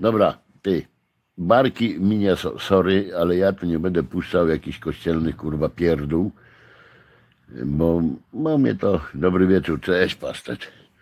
Dobra, ty. Barki minia, so- sorry, ale ja tu nie będę puszczał jakichś kościelnych kurwa pierdół, bo mam je to. Dobry wieczór, cześć pasztet.